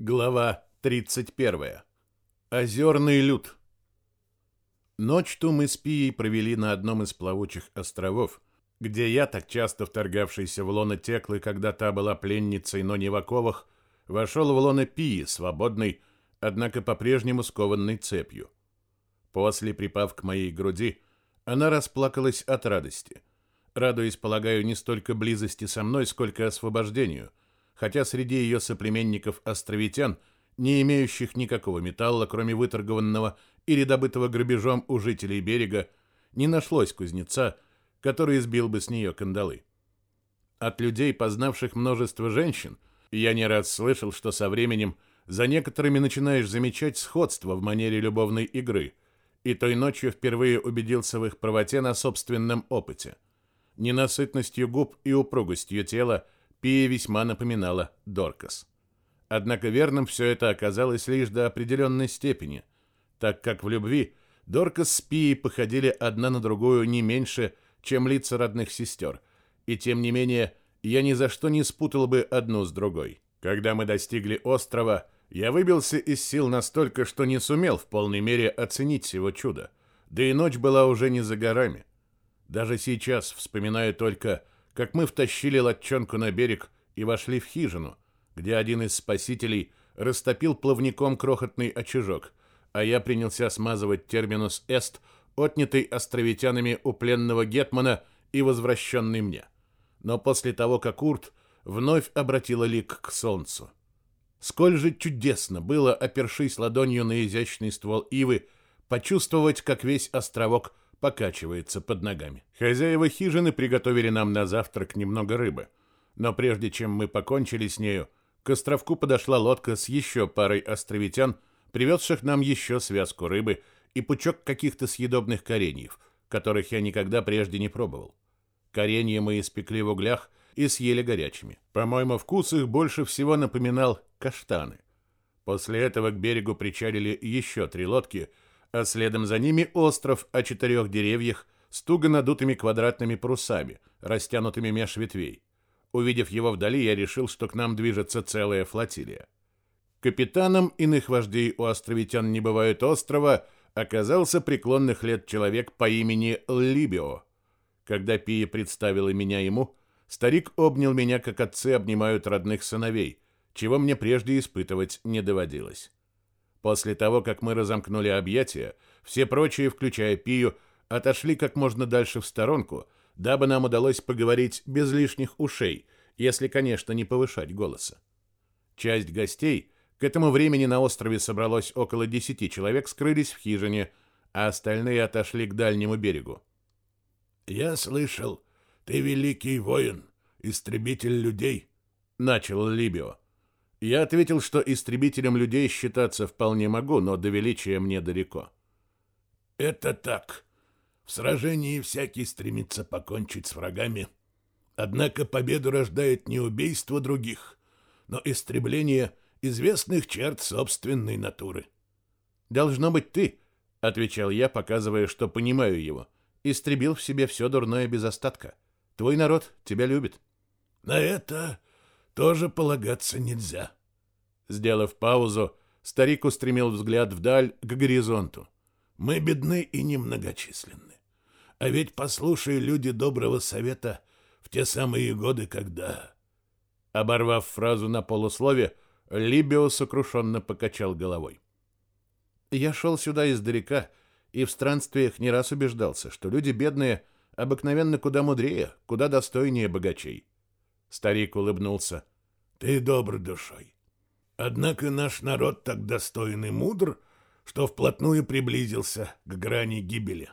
Глава 31. Озерный люд. Ночь ту мы с Пией провели на одном из плавучих островов, где я, так часто вторгавшийся в лоно Теклы, когда та была пленницей, но не в оковах, вошел в лоно Пии, свободной, однако по-прежнему скованной цепью. После, припав к моей груди, она расплакалась от радости, радуясь, полагаю, не столько близости со мной, сколько освобождению — хотя среди ее соплеменников-островитян, не имеющих никакого металла, кроме выторгованного или добытого грабежом у жителей берега, не нашлось кузнеца, который избил бы с нее кандалы. От людей, познавших множество женщин, я не раз слышал, что со временем за некоторыми начинаешь замечать сходство в манере любовной игры, и той ночью впервые убедился в их правоте на собственном опыте. Ненасытностью губ и упругостью тела – Пия весьма напоминала Доркас. Однако верным все это оказалось лишь до определенной степени, так как в любви Доркас с Пией походили одна на другую не меньше, чем лица родных сестер, и тем не менее я ни за что не спутал бы одну с другой. Когда мы достигли острова, я выбился из сил настолько, что не сумел в полной мере оценить его чудо, да и ночь была уже не за горами. Даже сейчас вспоминаю только, как мы втащили лодчонку на берег и вошли в хижину, где один из спасителей растопил плавником крохотный очажок, а я принялся смазывать терминус «эст», отнятый островитянами у пленного гетмана и возвращенный мне. Но после того, как Урт вновь обратила лик к солнцу. Сколь же чудесно было, опершись ладонью на изящный ствол ивы, почувствовать, как весь островок покачивается под ногами. Хозяева хижины приготовили нам на завтрак немного рыбы. Но прежде чем мы покончили с нею, к островку подошла лодка с еще парой островитян, привезших нам еще связку рыбы и пучок каких-то съедобных кореньев, которых я никогда прежде не пробовал. Коренья мы испекли в углях и съели горячими. По-моему, вкус их больше всего напоминал каштаны. После этого к берегу причалили еще три лодки — а следом за ними остров о четырех деревьях с туго надутыми квадратными парусами, растянутыми меж ветвей. Увидев его вдали, я решил, что к нам движется целая флотилия. Капитаном иных вождей у островитян не бывает острова оказался преклонных лет человек по имени Либио. Когда Пия представила меня ему, старик обнял меня, как отцы обнимают родных сыновей, чего мне прежде испытывать не доводилось. После того, как мы разомкнули объятия, все прочие, включая Пию, отошли как можно дальше в сторонку, дабы нам удалось поговорить без лишних ушей, если, конечно, не повышать голоса. Часть гостей, к этому времени на острове собралось около десяти человек, скрылись в хижине, а остальные отошли к дальнему берегу. «Я слышал, ты великий воин, истребитель людей», — начал Либио. Я ответил, что истребителем людей считаться вполне могу, но до величия мне далеко. Это так. В сражении всякий стремится покончить с врагами. Однако победу рождает не убийство других, но истребление известных черт собственной натуры. Должно быть ты, отвечал я, показывая, что понимаю его. Истребил в себе все дурное без остатка. Твой народ тебя любит. На это тоже полагаться нельзя. Сделав паузу, старик устремил взгляд вдаль к горизонту. Мы бедны и немногочисленны. А ведь послушай люди доброго совета в те самые годы, когда... Оборвав фразу на полуслове, Либио сокрушенно покачал головой. Я шел сюда издалека и в странствиях не раз убеждался, что люди бедные обыкновенно куда мудрее, куда достойнее богачей. Старик улыбнулся. Ты добр душой. Однако наш народ так достоин и мудр, что вплотную приблизился к грани гибели.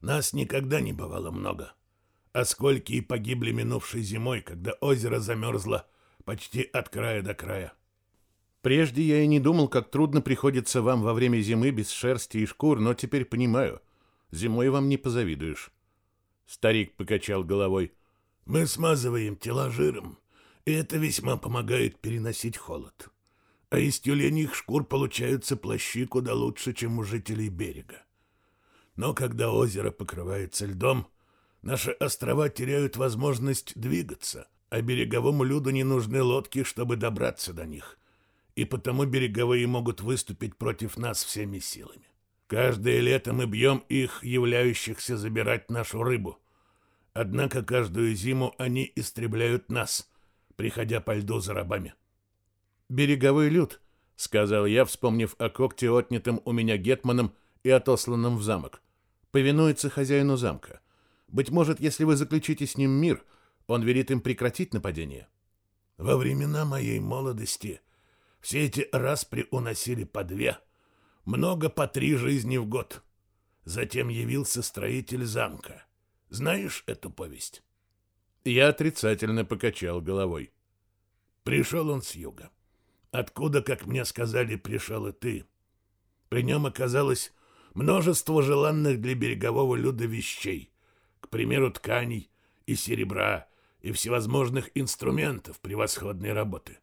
Нас никогда не бывало много. А сколько и погибли минувшей зимой, когда озеро замерзло почти от края до края. Прежде я и не думал, как трудно приходится вам во время зимы без шерсти и шкур, но теперь понимаю. Зимой вам не позавидуешь. Старик покачал головой. Мы смазываем тела жиром, и это весьма помогает переносить холод. А из тюленьих шкур получаются плащи куда лучше, чем у жителей берега. Но когда озеро покрывается льдом, наши острова теряют возможность двигаться, а береговому люду не нужны лодки, чтобы добраться до них. и потому береговые могут выступить против нас всеми силами. Каждое лето мы бьем их, являющихся забирать нашу рыбу. Однако каждую зиму они истребляют нас, приходя по льду за рабами. «Береговой люд», — сказал я, вспомнив о когте, отнятом у меня гетманом и отосланном в замок. «Повинуется хозяину замка. Быть может, если вы заключите с ним мир, он велит им прекратить нападение». «Во времена моей молодости все эти распри уносили по две, много по три жизни в год. Затем явился строитель замка. Знаешь эту повесть?» Я отрицательно покачал головой. Пришел он с юга. Откуда, как мне сказали, пришел и ты. При нем оказалось множество желанных для берегового люда вещей, к примеру, тканей и серебра, и всевозможных инструментов превосходной работы.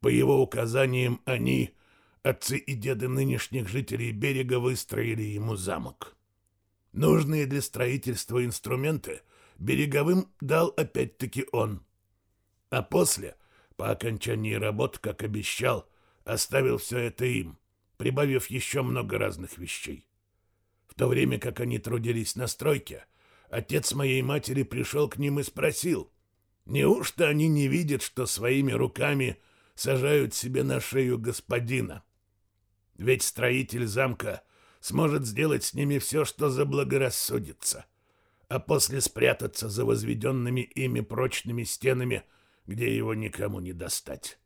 По его указаниям они, отцы и деды нынешних жителей берега, выстроили ему замок. Нужные для строительства инструменты береговым дал опять-таки он. А после, по окончании работ, как обещал, оставил все это им, прибавив еще много разных вещей. В то время, как они трудились на стройке, отец моей матери пришел к ним и спросил, неужто они не видят, что своими руками сажают себе на шею господина? Ведь строитель замка сможет сделать с ними все, что заблагорассудится, а после спрятаться за возведенными ими прочными стенами, где его никому не достать.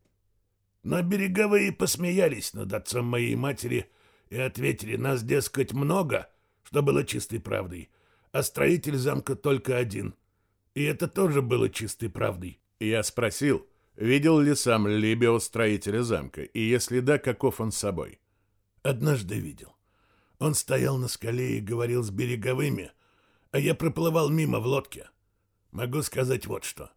Но береговые посмеялись над отцом моей матери и ответили, нас, дескать, много, что было чистой правдой, а строитель замка только один. И это тоже было чистой правдой. Я спросил, видел ли сам Либио строителя замка, и если да, каков он собой. Однажды видел. Он стоял на скале и говорил с береговыми, а я проплывал мимо в лодке. Могу сказать вот что.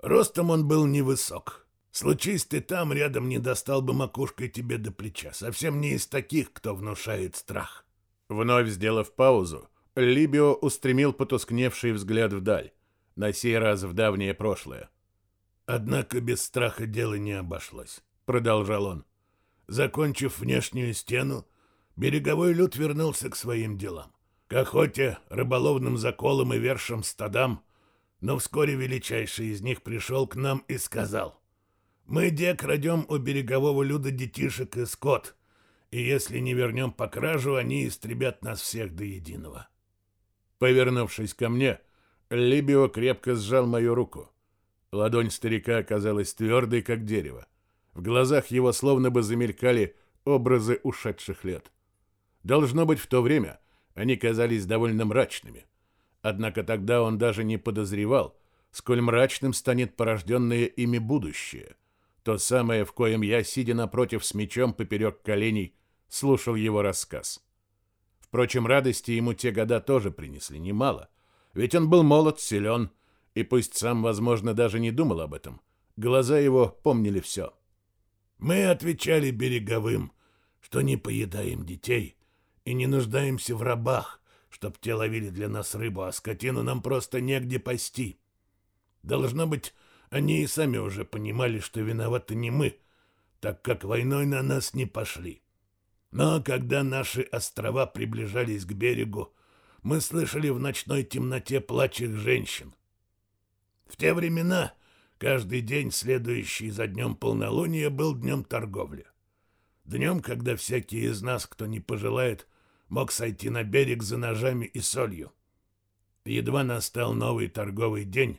Ростом он был невысок. Случись ты там, рядом не достал бы макушкой тебе до плеча. Совсем не из таких, кто внушает страх. Вновь сделав паузу, Либио устремил потускневший взгляд вдаль, на сей раз в давнее прошлое. «Однако без страха дело не обошлось», — продолжал он. Закончив внешнюю стену, береговой люд вернулся к своим делам. К охоте, рыболовным заколам и вершим стадам, но вскоре величайший из них пришел к нам и сказал, «Мы, де, крадем у берегового люда детишек и скот, и если не вернем по кражу, они истребят нас всех до единого». Повернувшись ко мне, Либио крепко сжал мою руку. Ладонь старика оказалась твердой, как дерево. В глазах его словно бы замелькали образы ушедших лет. Должно быть, в то время они казались довольно мрачными. Однако тогда он даже не подозревал, сколь мрачным станет порожденное ими будущее. То самое, в коем я, сидя напротив с мечом поперек коленей, слушал его рассказ. Впрочем, радости ему те года тоже принесли немало, ведь он был молод, силен, и пусть сам, возможно, даже не думал об этом, глаза его помнили все. Мы отвечали береговым, что не поедаем детей и не нуждаемся в рабах, чтоб те ловили для нас рыбу, а скотину нам просто негде пасти. Должно быть, они и сами уже понимали, что виноваты не мы, так как войной на нас не пошли. Но когда наши острова приближались к берегу, мы слышали в ночной темноте плач их женщин. В те времена каждый день, следующий за днем полнолуния, был днем торговли. Днем, когда всякий из нас, кто не пожелает, мог сойти на берег за ножами и солью. Едва настал новый торговый день,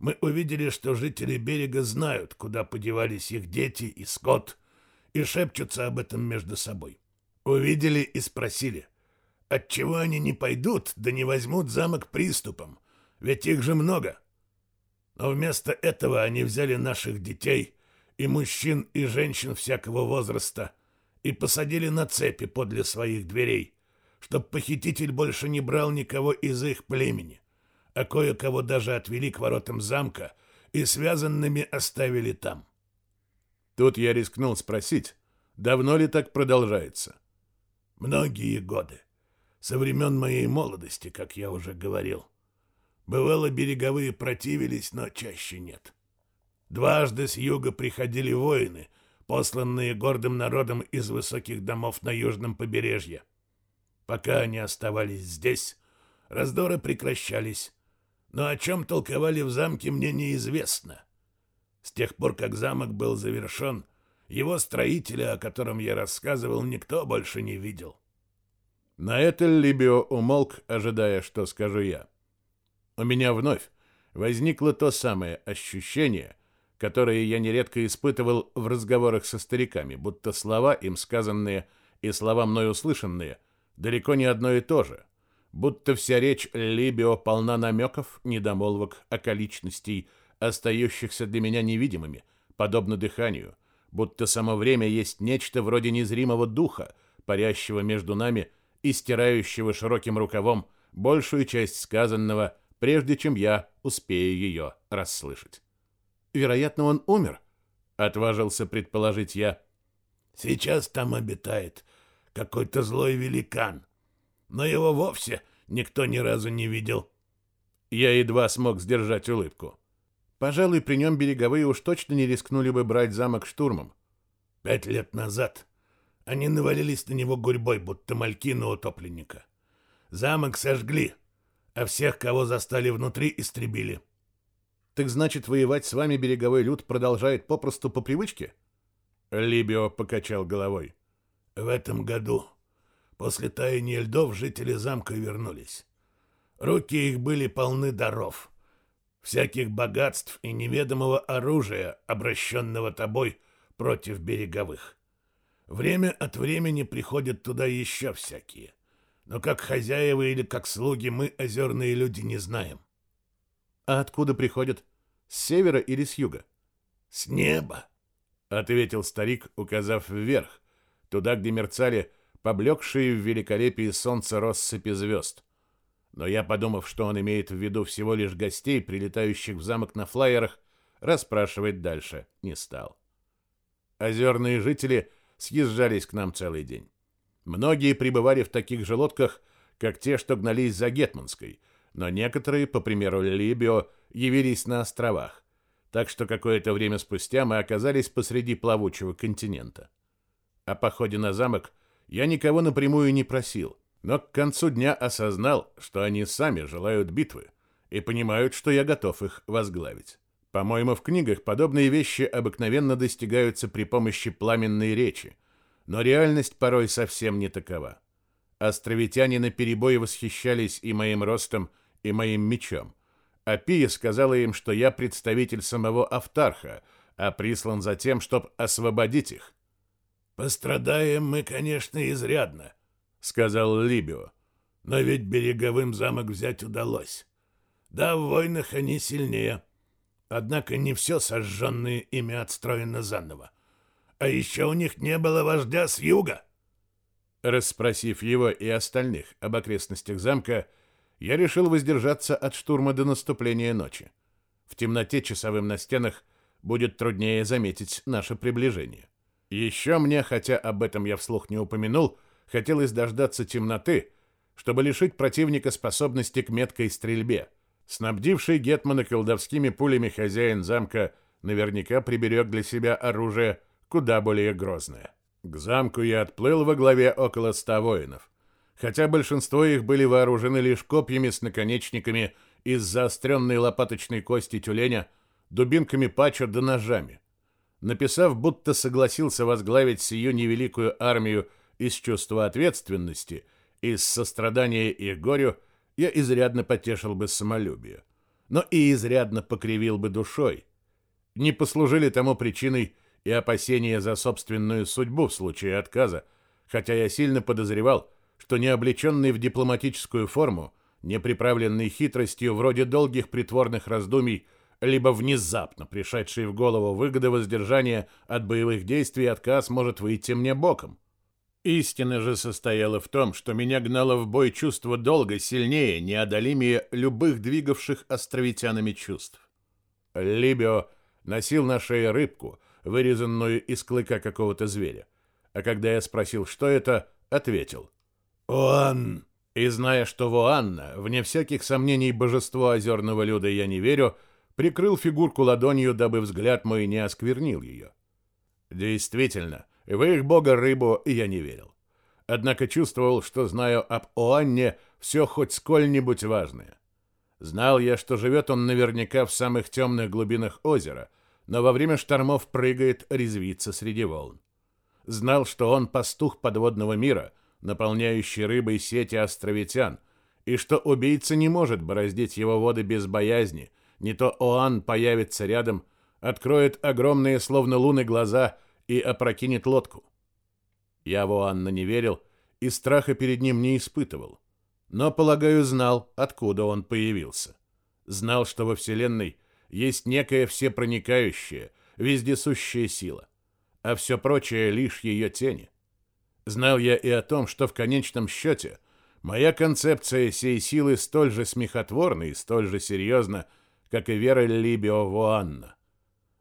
мы увидели, что жители берега знают, куда подевались их дети и скот, и шепчутся об этом между собой. Увидели и спросили, отчего они не пойдут, да не возьмут замок приступом, ведь их же много. Но вместо этого они взяли наших детей и мужчин и женщин всякого возраста и посадили на цепи подле своих дверей, чтоб похититель больше не брал никого из их племени, а кое-кого даже отвели к воротам замка и связанными оставили там. Тут я рискнул спросить, давно ли так продолжается? Многие годы. Со времен моей молодости, как я уже говорил. Бывало, береговые противились, но чаще нет. Дважды с юга приходили воины, посланные гордым народом из высоких домов на южном побережье. Пока они оставались здесь, раздоры прекращались, но о чем толковали в замке, мне неизвестно. С тех пор, как замок был завершен, его строителя, о котором я рассказывал, никто больше не видел. На это Либио умолк, ожидая, что скажу я. У меня вновь возникло то самое ощущение, которое я нередко испытывал в разговорах со стариками, будто слова, им сказанные, и слова мной услышанные, далеко не одно и то же, будто вся речь Либио полна намеков, недомолвок, околичностей, остающихся для меня невидимыми, подобно дыханию, будто само время есть нечто вроде незримого духа, парящего между нами и стирающего широким рукавом большую часть сказанного, прежде чем я успею ее расслышать. Вероятно, он умер, отважился предположить я. Сейчас там обитает какой-то злой великан, но его вовсе никто ни разу не видел. Я едва смог сдержать улыбку. Пожалуй, при нем береговые уж точно не рискнули бы брать замок штурмом. Пять лет назад они навалились на него гурьбой, будто мальки на утопленника. Замок сожгли, а всех, кого застали внутри, истребили. Так значит, воевать с вами береговой люд продолжает попросту по привычке? Либио покачал головой. В этом году, после таяния льдов, жители замка вернулись. Руки их были полны даров, всяких богатств и неведомого оружия, обращенного тобой против береговых. Время от времени приходят туда еще всякие. Но как хозяева или как слуги мы, озерные люди, не знаем. А откуда приходят? С севера или с юга? С неба, ответил старик, указав вверх, туда, где мерцали поблекшие в великолепии солнца россыпи звезд. Но я, подумав, что он имеет в виду всего лишь гостей, прилетающих в замок на флайерах, расспрашивать дальше не стал. Озерные жители съезжались к нам целый день. Многие пребывали в таких же лодках, как те, что гнались за Гетманской, но некоторые, по примеру Либио, явились на островах, так что какое-то время спустя мы оказались посреди плавучего континента. О походе на замок я никого напрямую не просил, но к концу дня осознал, что они сами желают битвы и понимают, что я готов их возглавить. По-моему, в книгах подобные вещи обыкновенно достигаются при помощи пламенной речи, но реальность порой совсем не такова. Островитяне на перебой восхищались и моим ростом, и моим мечом. А Пия сказала им, что я представитель самого Автарха, а прислан за тем, чтобы освободить их. «Пострадаем мы, конечно, изрядно», — сказал Либио. «Но ведь береговым замок взять удалось. Да, в войнах они сильнее». Однако не все сожженное ими отстроено заново. А еще у них не было вождя с юга. Расспросив его и остальных об окрестностях замка, я решил воздержаться от штурма до наступления ночи. В темноте часовым на стенах будет труднее заметить наше приближение. Еще мне, хотя об этом я вслух не упомянул, хотелось дождаться темноты, чтобы лишить противника способности к меткой стрельбе — Снабдивший Гетмана колдовскими пулями хозяин замка наверняка приберег для себя оружие куда более грозное. К замку я отплыл во главе около ста воинов. Хотя большинство их были вооружены лишь копьями с наконечниками из заостренной лопаточной кости тюленя, дубинками пача да ножами. Написав, будто согласился возглавить сию невеликую армию из чувства ответственности, из сострадания их горю, я изрядно потешил бы самолюбие, но и изрядно покривил бы душой. Не послужили тому причиной и опасения за собственную судьбу в случае отказа, хотя я сильно подозревал, что не облеченный в дипломатическую форму, не приправленный хитростью вроде долгих притворных раздумий, либо внезапно пришедший в голову выгоды воздержания от боевых действий отказ может выйти мне боком. Истина же состояла в том, что меня гнало в бой чувство долго сильнее, неодолимее любых двигавших островитянами чувств. Либио носил на шее рыбку, вырезанную из клыка какого-то зверя. А когда я спросил, что это, ответил. «Оан!» И зная, что Воанна, вне всяких сомнений божество озерного люда я не верю, прикрыл фигурку ладонью, дабы взгляд мой не осквернил ее. Действительно, в их бога рыбу я не верил. Однако чувствовал, что знаю об Оанне все хоть сколь-нибудь важное. Знал я, что живет он наверняка в самых темных глубинах озера, но во время штормов прыгает, резвится среди волн. Знал, что он пастух подводного мира, наполняющий рыбой сети островитян, и что убийца не может бороздить его воды без боязни, не то Оан появится рядом, откроет огромные, словно луны, глаза и опрокинет лодку. Я в Оанна не верил и страха перед ним не испытывал но, полагаю, знал, откуда он появился. Знал, что во Вселенной есть некая всепроникающая, вездесущая сила, а все прочее лишь ее тени. Знал я и о том, что в конечном счете моя концепция сей силы столь же смехотворна и столь же серьезна, как и вера Либио Вуанна.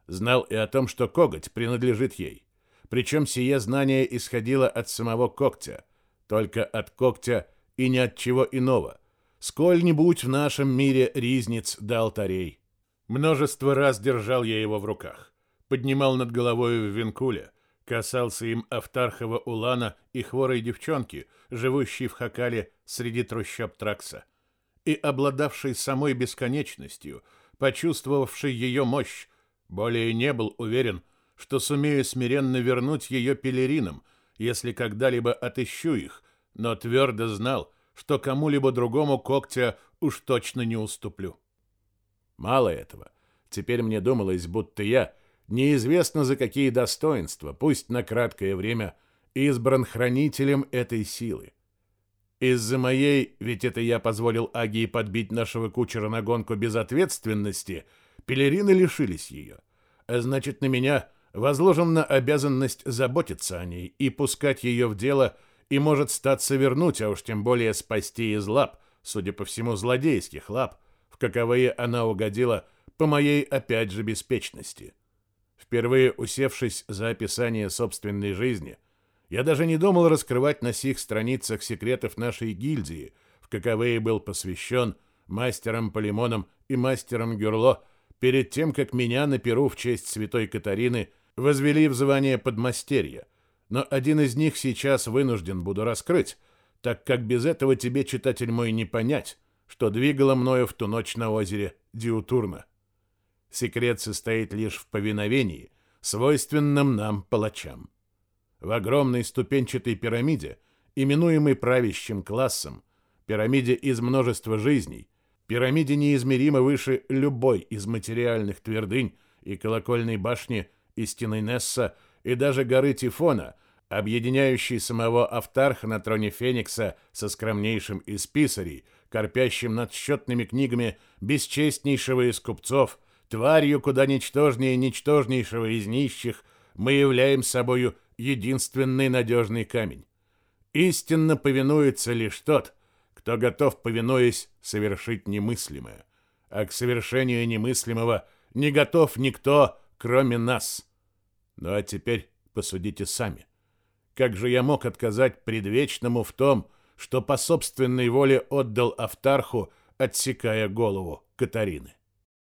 Знал и о том, что коготь принадлежит ей, причем сие знание исходило от самого когтя, только от когтя – и ни от чего иного. Сколь-нибудь в нашем мире ризниц до алтарей. Множество раз держал я его в руках, поднимал над головой в винкуле, касался им Автархова Улана и хворой девчонки, живущей в Хакале среди трущоб Тракса, и обладавшей самой бесконечностью, почувствовавший ее мощь, более не был уверен, что сумею смиренно вернуть ее пелеринам, если когда-либо отыщу их, но твердо знал, что кому-либо другому когтя уж точно не уступлю. Мало этого, теперь мне думалось, будто я, неизвестно за какие достоинства, пусть на краткое время, избран хранителем этой силы. Из-за моей, ведь это я позволил Агии подбить нашего кучера на гонку без ответственности, пелерины лишились ее. А значит, на меня возложена обязанность заботиться о ней и пускать ее в дело – и может статься вернуть, а уж тем более спасти из лап, судя по всему, злодейских лап, в каковые она угодила по моей опять же беспечности. Впервые усевшись за описание собственной жизни, я даже не думал раскрывать на сих страницах секретов нашей гильдии, в каковые был посвящен мастерам Полимоном и мастерам Гюрло перед тем, как меня на Перу в честь святой Катарины возвели в звание подмастерья, но один из них сейчас вынужден буду раскрыть, так как без этого тебе, читатель мой, не понять, что двигало мною в ту ночь на озере Диутурна. Секрет состоит лишь в повиновении, свойственном нам, палачам. В огромной ступенчатой пирамиде, именуемой правящим классом, пирамиде из множества жизней, пирамиде неизмеримо выше любой из материальных твердынь и колокольной башни и стены Несса и даже горы Тифона, объединяющий самого Автарха на троне Феникса со скромнейшим из писарей, корпящим над счетными книгами бесчестнейшего из купцов, тварью куда ничтожнее ничтожнейшего из нищих, мы являем собою единственный надежный камень. Истинно повинуется лишь тот, кто готов, повинуясь, совершить немыслимое. А к совершению немыслимого не готов никто, кроме нас. Ну а теперь посудите сами. Как же я мог отказать предвечному в том, что по собственной воле отдал Автарху, отсекая голову Катарины?